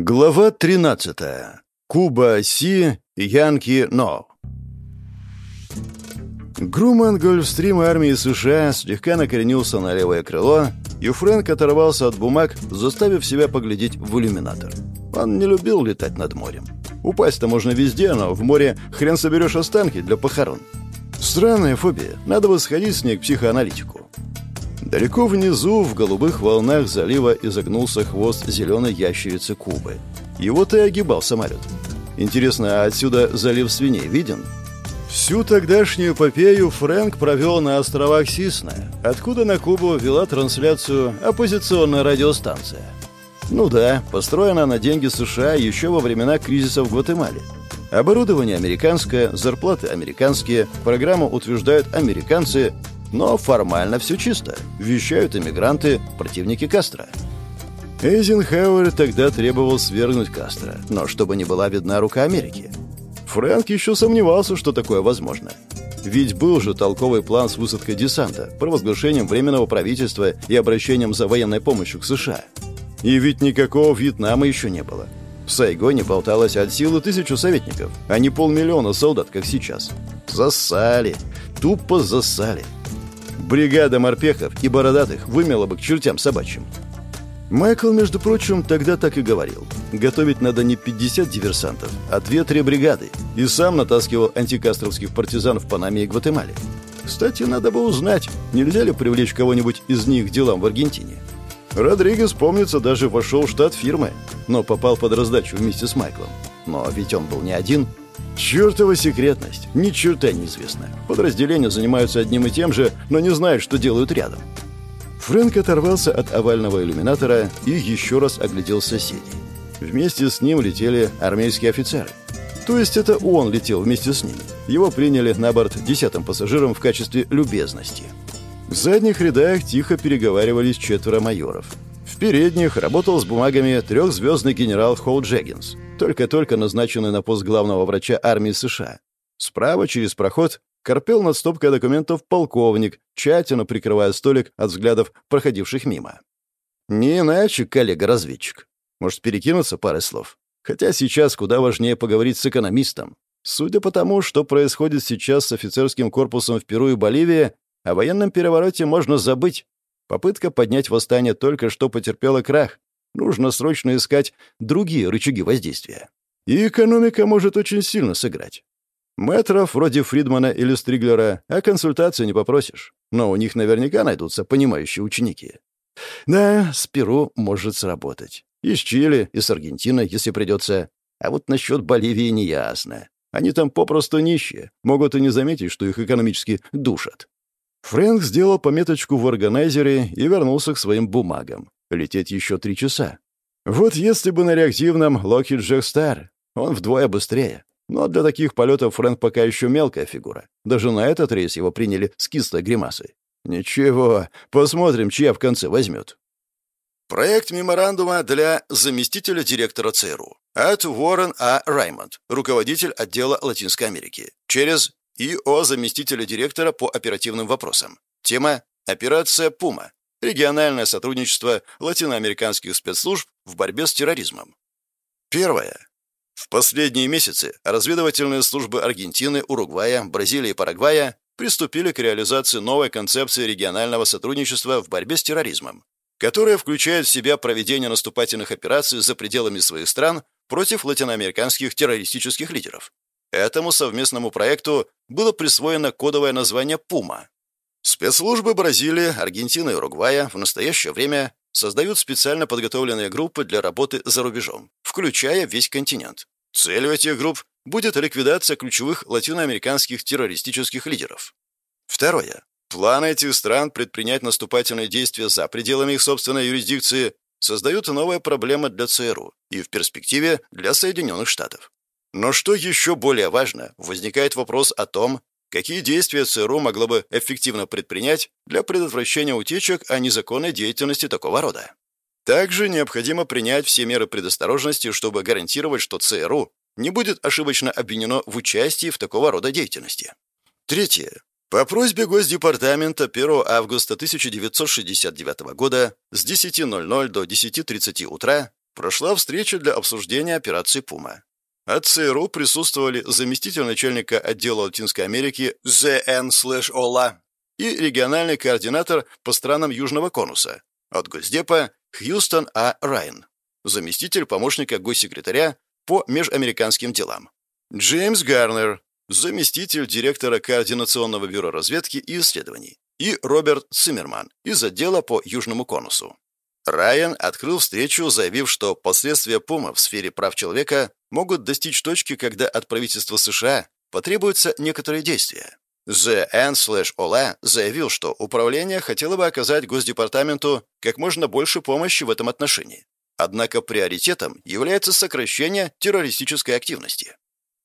Глава 13. Куба Си, Янки Но. Груман Гольфстрим армии США слегка накоренился на левое крыло, и Фрэнк оторвался от бумаг, заставив себя поглядеть в иллюминатор. Он не любил летать над морем. Упасть-то можно везде, но в море хрен соберешь останки для похорон. Странная фобия. Надо бы сходить с ней к психоаналитику. Далеко внизу, в голубых волнах залива, изогнулся хвост зеленой ящерицы Кубы. Его-то и огибал самолет. Интересно, а отсюда залив свиней виден? Всю тогдашнюю эпопею Фрэнк провел на островах Сисна, откуда на Кубу вела трансляцию оппозиционная радиостанция. Ну да, построена на деньги США еще во времена кризиса в Гватемале. Оборудование американское, зарплаты американские, программу утверждают американцы, но формально все чисто. Вещают иммигранты, противники Кастро. Эйзенхауэр тогда требовал свергнуть Кастро, но чтобы не была видна рука Америки. Фрэнк еще сомневался, что такое возможно. Ведь был же толковый план с высадкой десанта, провозглашением Временного правительства и обращением за военной помощью к США. И ведь никакого Вьетнама еще не было. В Сайгоне болталось от силы тысячу советников, а не полмиллиона солдат, как сейчас. Засали. Тупо засали. Бригада морпехов и бородатых вымела бы к чертям собачьим. Майкл, между прочим, тогда так и говорил. Готовить надо не 50 диверсантов, а 2-3 бригады. И сам натаскивал антикастровских партизан в Панаме и Гватемале. Кстати, надо бы узнать, нельзя ли привлечь кого-нибудь из них к делам в Аргентине. Родригес, помнится, даже вошел в штат фирмы, но попал под раздачу вместе с Майклом. Но ведь он был не один, Чертова секретность. Ни черта неизвестно. Подразделения занимаются одним и тем же, но не знают, что делают рядом. Фрэнк оторвался от овального иллюминатора и еще раз оглядел соседей. Вместе с ним летели армейские офицеры. То есть это он летел вместе с ними. Его приняли на борт десятым пассажиром в качестве любезности. В задних рядах тихо переговаривались четверо майоров. Передних работал с бумагами трехзвездный генерал Хоу Джеггинс, только-только назначенный на пост главного врача армии США. Справа, через проход, корпел над стопкой документов полковник, тщательно прикрывая столик от взглядов проходивших мимо. Не иначе коллега-разведчик. Может, перекинуться парой слов? Хотя сейчас куда важнее поговорить с экономистом. Судя по тому, что происходит сейчас с офицерским корпусом в Перу и Боливии, о военном перевороте можно забыть. Попытка поднять восстание только что потерпела крах. Нужно срочно искать другие рычаги воздействия. И экономика может очень сильно сыграть. Мэтров вроде Фридмана или Стриглера о консультации не попросишь. Но у них наверняка найдутся понимающие ученики. Да, с Перу может сработать. И с Чили, и с Аргентиной, если придется. А вот насчет Боливии неясно. Они там попросту нищие, могут и не заметить, что их экономически душат. Фрэнк сделал пометочку в органайзере и вернулся к своим бумагам. Лететь еще три часа. Вот если бы на реактивном Lockheed Jack Star, он вдвое быстрее. Но для таких полетов Фрэнк пока еще мелкая фигура. Даже на этот рейс его приняли с кислой гримасой. Ничего, посмотрим, чья в конце возьмет. Проект меморандума для заместителя директора ЦРУ от Уоррен А. Раймонд, руководитель отдела Латинской Америки, через ИО заместителя директора по оперативным вопросам. Тема «Операция Пума. Региональное сотрудничество латиноамериканских спецслужб в борьбе с терроризмом». Первое. В последние месяцы разведывательные службы Аргентины, Уругвая, Бразилии и Парагвая приступили к реализации новой концепции регионального сотрудничества в борьбе с терроризмом, которая включает в себя проведение наступательных операций за пределами своих стран против латиноамериканских террористических лидеров. Этому совместному проекту было присвоено кодовое название «Пума». Спецслужбы Бразилии, Аргентины и Уругвая в настоящее время создают специально подготовленные группы для работы за рубежом, включая весь континент. Целью этих групп будет ликвидация ключевых латиноамериканских террористических лидеров. Второе. Планы этих стран предпринять наступательные действия за пределами их собственной юрисдикции создают новые проблемы для ЦРУ и в перспективе для Соединенных Штатов. Но что еще более важно, возникает вопрос о том, какие действия ЦРУ могло бы эффективно предпринять для предотвращения утечек о незаконной деятельности такого рода. Также необходимо принять все меры предосторожности, чтобы гарантировать, что ЦРУ не будет ошибочно обвинено в участии в такого рода деятельности. Третье. По просьбе Госдепартамента 1 августа 1969 года с 10.00 до 10.30 утра прошла встреча для обсуждения операции «Пума». От ЦРУ присутствовали заместитель начальника отдела Латинской Америки ЗН-ОЛА и региональный координатор по странам Южного конуса. От Госдепа Хьюстон А. Райн, заместитель помощника госсекретаря по межамериканским делам. Джеймс Гарнер, заместитель директора Координационного бюро разведки и исследований. И Роберт Циммерман из отдела по Южному конусу. Райан открыл встречу, заявив, что последствия ПУМа в сфере прав человека могут достичь точки, когда от правительства США потребуются некоторые действия. ZN/OLA заявил, что управление хотело бы оказать Госдепартаменту как можно больше помощи в этом отношении. Однако приоритетом является сокращение террористической активности.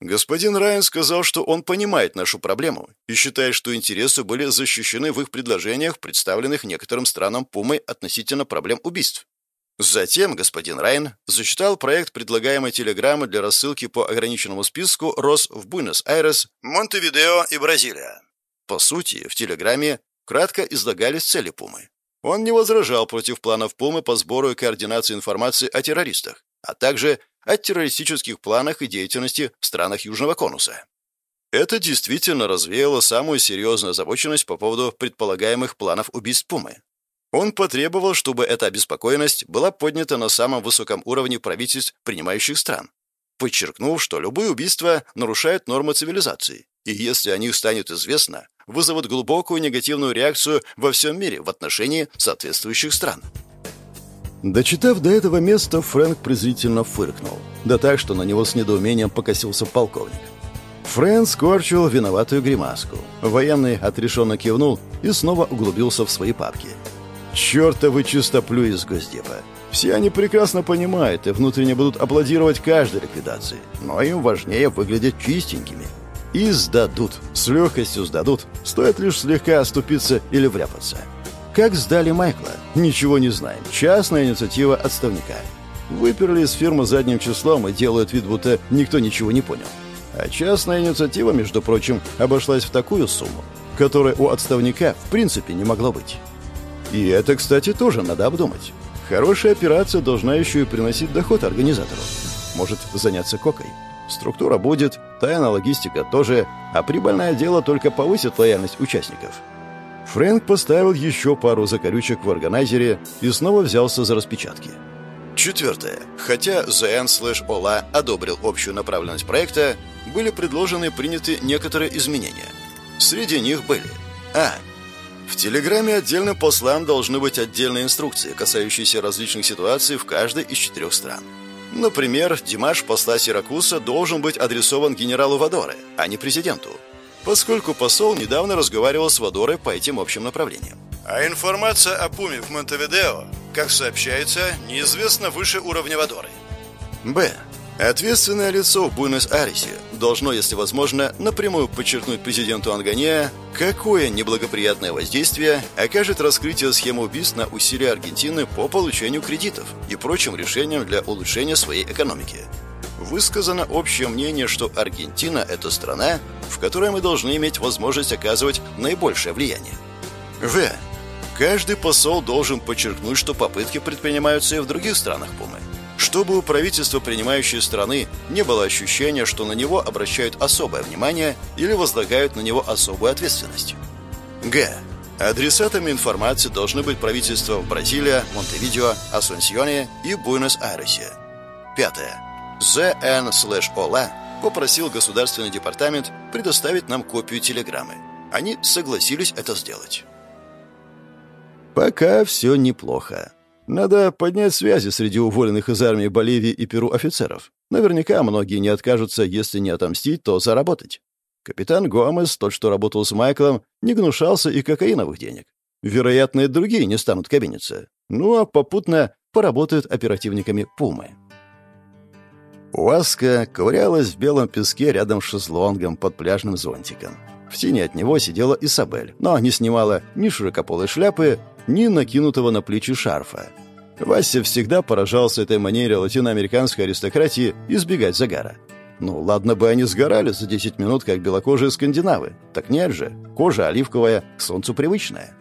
Господин Райан сказал, что он понимает нашу проблему и считает, что интересы были защищены в их предложениях, представленных некоторым странам Пумой относительно проблем убийств. Затем господин Райан зачитал проект предлагаемой телеграммы для рассылки по ограниченному списку РОС в Буэнос-Айрес, Монтевидео и Бразилия. По сути, в телеграмме кратко излагались цели Пумы. Он не возражал против планов Пумы по сбору и координации информации о террористах, а также о террористических планах и деятельности в странах Южного конуса. Это действительно развеяло самую серьезную озабоченность по поводу предполагаемых планов убийств Пумы. Он потребовал, чтобы эта обеспокоенность была поднята на самом высоком уровне правительств принимающих стран, подчеркнув, что любые убийства нарушают нормы цивилизации, и если о них станет известно, вызовут глубокую негативную реакцию во всем мире в отношении соответствующих стран. Дочитав до этого места, Фрэнк презрительно фыркнул. Да так, что на него с недоумением покосился полковник. Фрэнк скорчил виноватую гримаску. Военный отрешенно кивнул и снова углубился в свои папки. «Чёртовы чистоплю из Госдепа! Все они прекрасно понимают и внутренне будут аплодировать каждой ликвидации, но им важнее выглядеть чистенькими. И сдадут, с легкостью сдадут, стоит лишь слегка оступиться или вряпаться». Как сдали Майкла? Ничего не знаем. Частная инициатива отставника. Выперли из фирмы задним числом и делают вид, будто никто ничего не понял. А частная инициатива, между прочим, обошлась в такую сумму, которая у отставника в принципе не могла быть. И это, кстати, тоже надо обдумать. Хорошая операция должна еще и приносить доход организатору. Может заняться кокой. Структура будет, тайна логистика тоже, а прибыльное дело только повысит лояльность участников. Фрэнк поставил еще пару закорючек в органайзере и снова взялся за распечатки. Четвертое. Хотя ZN/OLA одобрил общую направленность проекта, были предложены и приняты некоторые изменения. Среди них были А. В Телеграме отдельным послам должны быть отдельные инструкции, касающиеся различных ситуаций в каждой из четырех стран. Например, Димаш посла Сиракуса должен быть адресован генералу Вадоре, а не президенту поскольку посол недавно разговаривал с Вадорой по этим общим направлениям. А информация о Пуме в Монтевидео, как сообщается, неизвестна выше уровня Вадоры. Б. Ответственное лицо в Буэнос-Айресе должно, если возможно, напрямую подчеркнуть президенту Ангания, какое неблагоприятное воздействие окажет раскрытие схемы убийств на усилия Аргентины по получению кредитов и прочим решениям для улучшения своей экономики высказано общее мнение, что Аргентина – это страна, в которой мы должны иметь возможность оказывать наибольшее влияние. В. Каждый посол должен подчеркнуть, что попытки предпринимаются и в других странах Пумы, чтобы у правительства принимающей страны не было ощущения, что на него обращают особое внимание или возлагают на него особую ответственность. Г. Адресатами информации должны быть правительства в Бразилии, Монтевидео, Асунсьоне и Буэнос-Айресе. Пятое. ZN/OLA попросил Государственный департамент предоставить нам копию телеграммы. Они согласились это сделать. Пока все неплохо. Надо поднять связи среди уволенных из армии Боливии и Перу офицеров. Наверняка многие не откажутся, если не отомстить, то заработать. Капитан Гомес, тот, что работал с Майклом, не гнушался и кокаиновых денег. Вероятно, и другие не станут кабиниться. Ну а попутно поработают оперативниками Пумы. Уаска ковырялась в белом песке рядом с шезлонгом под пляжным зонтиком. В тени от него сидела Исабель, но не снимала ни широкополой шляпы, ни накинутого на плечи шарфа. Вася всегда поражался этой манере латиноамериканской аристократии избегать загара. Ну, ладно бы они сгорали за 10 минут, как белокожие скандинавы. Так нет же, кожа оливковая, к солнцу привычная.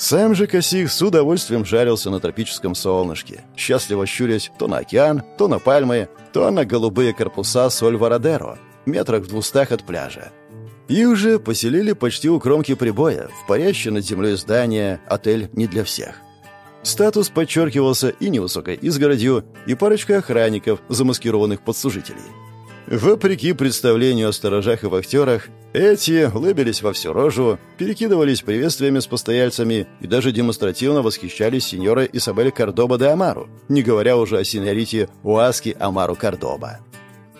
Сам же Косих с удовольствием жарился на тропическом солнышке, счастливо щурясь то на океан, то на пальмы, то на голубые корпуса Соль-Вородеро, метрах в двустах от пляжа. И уже поселили почти у кромки прибоя, в парящее над землей здание «Отель не для всех». Статус подчеркивался и невысокой изгородью, и парочкой охранников, замаскированных под служителей. Вопреки представлению о сторожах и вахтерах, эти улыбились во всю рожу, перекидывались приветствиями с постояльцами и даже демонстративно восхищались сеньорой Исабель Кордоба де Амару, не говоря уже о сеньорите Уаски Амару Кордоба.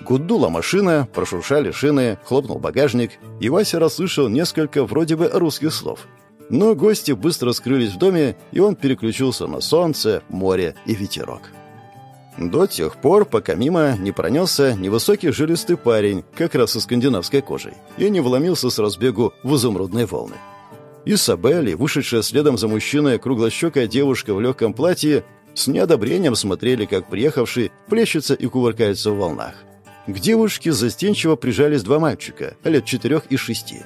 Гудула машина, прошуршали шины, хлопнул багажник, и Вася расслышал несколько вроде бы русских слов. Но гости быстро скрылись в доме, и он переключился на солнце, море и ветерок. До тех пор, пока мимо не пронесся невысокий жилистый парень, как раз со скандинавской кожей, и не вломился с разбегу в изумрудные волны. Исабель вышедшая следом за мужчиной круглощекая девушка в легком платье, с неодобрением смотрели, как приехавший плещется и кувыркается в волнах. К девушке застенчиво прижались два мальчика, лет четырех и шести.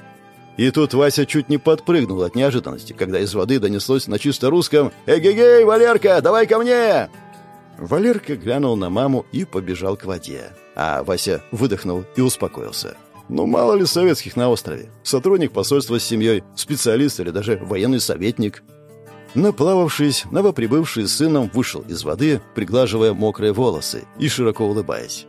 И тут Вася чуть не подпрыгнул от неожиданности, когда из воды донеслось на чисто русском «Эгегей, Валерка, давай ко мне!» Валерка глянул на маму и побежал к воде. А Вася выдохнул и успокоился. Ну, мало ли советских на острове. Сотрудник посольства с семьей, специалист или даже военный советник. Наплававшись, новоприбывший с сыном вышел из воды, приглаживая мокрые волосы и широко улыбаясь.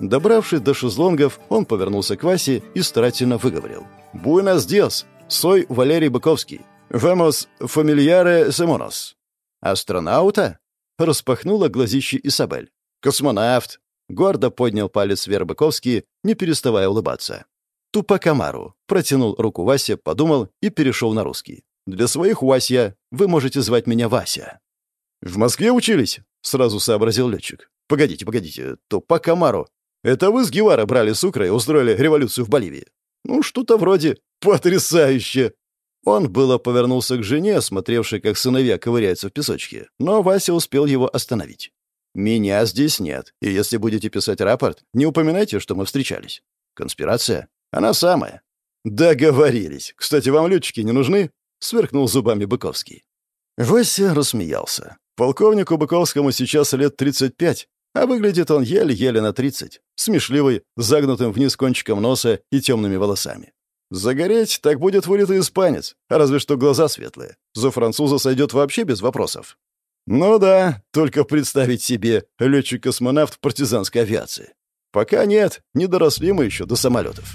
Добравшись до шезлонгов, он повернулся к Васе и старательно выговорил. «Буэнос диас! Сой Валерий Быковский! Вемос фамильяре семонос!» «Астронаута?» — распахнула глазище Исабель. «Космонавт!» — гордо поднял палец вверх Быковский, не переставая улыбаться. «Тупакамару!» — протянул руку Вася, подумал и перешел на русский. «Для своих Вася вы можете звать меня Вася». «В Москве учились?» — сразу сообразил летчик. «Погодите, погодите, Тупакамару это вы с Гевара брали сукра и устроили революцию в Боливии? Ну, что-то вроде потрясающе. Он было повернулся к жене, смотревшей, как сыновья ковыряются в песочке, но Вася успел его остановить. «Меня здесь нет, и если будете писать рапорт, не упоминайте, что мы встречались. Конспирация? Она самая». «Договорились. Кстати, вам летчики не нужны?» — сверкнул зубами Быковский. Вася рассмеялся. Полковнику Быковскому сейчас лет 35, а выглядит он еле-еле на 30, смешливый, загнутым вниз кончиком носа и темными волосами. Загореть так будет вылитый испанец, разве что глаза светлые. За француза сойдет вообще без вопросов. Ну да, только представить себе летчик-космонавт партизанской авиации. Пока нет, не доросли мы еще до самолетов.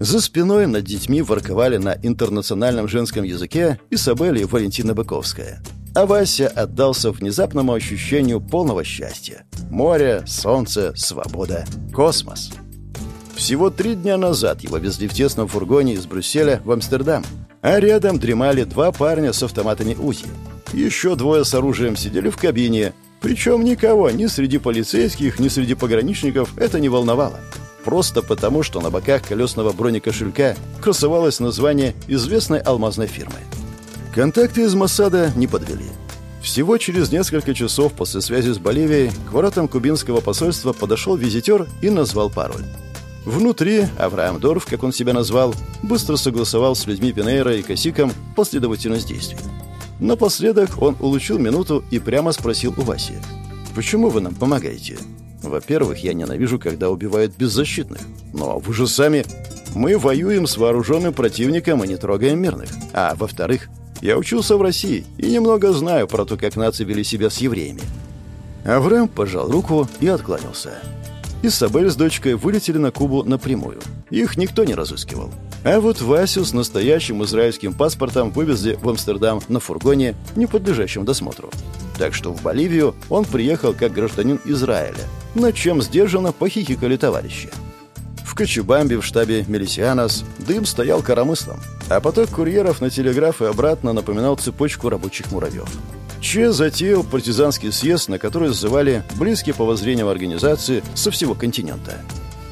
За спиной над детьми ворковали на интернациональном женском языке Исабель и Валентина Быковская. А Вася отдался внезапному ощущению полного счастья. Море, солнце, свобода, космос. Всего три дня назад его везли в тесном фургоне из Брюсселя в Амстердам, а рядом дремали два парня с автоматами УЗИ. Еще двое с оружием сидели в кабине, причем никого ни среди полицейских, ни среди пограничников это не волновало. Просто потому, что на боках колесного бронекошелька красовалось название известной алмазной фирмы. Контакты из Моссада не подвели. Всего через несколько часов после связи с Боливией к воротам кубинского посольства подошел визитер и назвал пароль. Внутри Авраам Дорф, как он себя назвал, быстро согласовал с людьми Пинейра и Косиком последовательность действий. Напоследок он улучил минуту и прямо спросил у Васи. «Почему вы нам помогаете?» «Во-первых, я ненавижу, когда убивают беззащитных. Но вы же сами...» «Мы воюем с вооруженным противником и не трогаем мирных. А во-вторых, я учился в России и немного знаю про то, как нации вели себя с евреями». Авраам пожал руку и откланялся. Исабель с дочкой вылетели на Кубу напрямую. Их никто не разыскивал. А вот Васю с настоящим израильским паспортом вывезли в Амстердам на фургоне, не подлежащем досмотру. Так что в Боливию он приехал как гражданин Израиля, над чем сдержанно похихикали товарищи. В Кочубамбе в штабе Мелисианос дым стоял коромыслом, а поток курьеров на телеграф и обратно напоминал цепочку рабочих муравьев. Че затеял партизанский съезд, на который сзывали близкие по воззрениям организации со всего континента.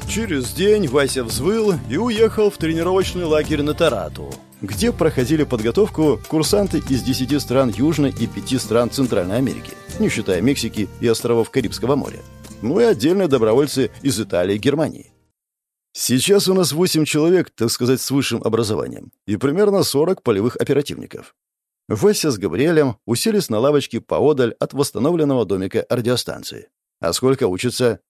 Через день Вася взвыл и уехал в тренировочный лагерь на Тарату, где проходили подготовку курсанты из 10 стран Южной и 5 стран Центральной Америки, не считая Мексики и островов Карибского моря. Ну и отдельные добровольцы из Италии и Германии. Сейчас у нас 8 человек, так сказать, с высшим образованием, и примерно 40 полевых оперативников. Вася с Габриэлем уселись на лавочке поодаль от восстановленного домика радиостанции. «А сколько учатся?»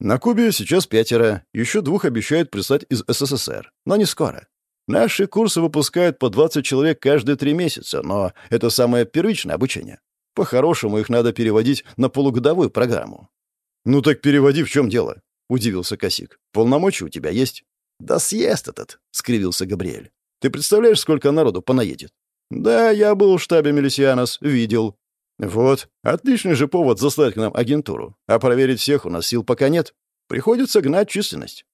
«На Кубе сейчас пятеро. Еще двух обещают прислать из СССР. Но не скоро. Наши курсы выпускают по 20 человек каждые три месяца, но это самое первичное обучение. По-хорошему их надо переводить на полугодовую программу». «Ну так переводи, в чем дело?» — удивился Косик. «Полномочия у тебя есть?» «Да съест этот», — скривился Габриэль. «Ты представляешь, сколько народу понаедет? «Да, я был в штабе Мелисианос, видел». «Вот, отличный же повод заслать к нам агентуру. А проверить всех у нас сил пока нет. Приходится гнать численность».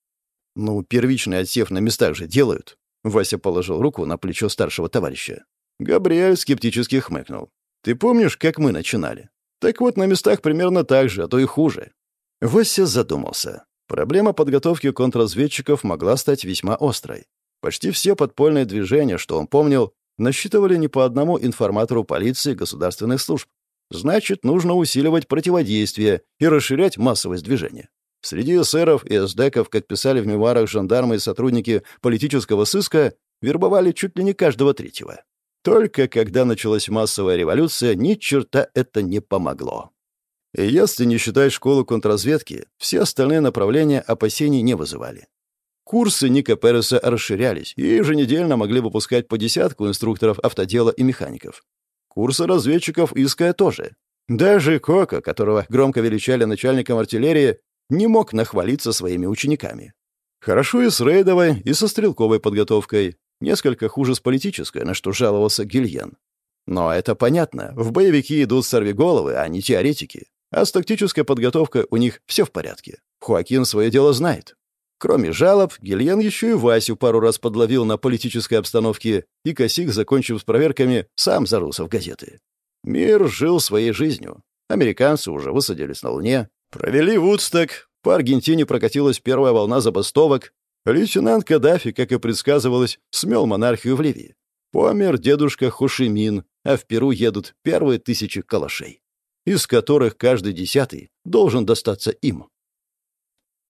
«Ну, первичный отсев на местах же делают». Вася положил руку на плечо старшего товарища. Габриэль скептически хмыкнул. «Ты помнишь, как мы начинали? Так вот, на местах примерно так же, а то и хуже». Вася задумался. Проблема подготовки контрразведчиков могла стать весьма острой. Почти все подпольные движения, что он помнил, насчитывали не по одному информатору полиции и государственных служб. Значит, нужно усиливать противодействие и расширять массовость движения. Среди эсеров и эсдеков, как писали в мемуарах жандармы и сотрудники политического сыска, вербовали чуть ли не каждого третьего. Только когда началась массовая революция, ни черта это не помогло. И если не считать школу контрразведки, все остальные направления опасений не вызывали. Курсы Ника Переса расширялись, и еженедельно могли выпускать по десятку инструкторов автодела и механиков. Курсы разведчиков Иская тоже. Даже Кока, которого громко величали начальником артиллерии, не мог нахвалиться своими учениками. Хорошо и с рейдовой, и со стрелковой подготовкой. Несколько хуже с политической, на что жаловался Гильен. Но это понятно. В боевики идут сорвиголовы, а не теоретики. А с тактической подготовкой у них все в порядке. Хуакин свое дело знает. Кроме жалоб, Гильян еще и Васю пару раз подловил на политической обстановке, и Косик, закончив с проверками, сам зарылся в газеты. Мир жил своей жизнью. Американцы уже высадились на Луне, провели Вудсток, по Аргентине прокатилась первая волна забастовок, лейтенант Каддафи, как и предсказывалось, смел монархию в Ливии. Помер дедушка Хошимин, а в Перу едут первые тысячи калашей, из которых каждый десятый должен достаться им.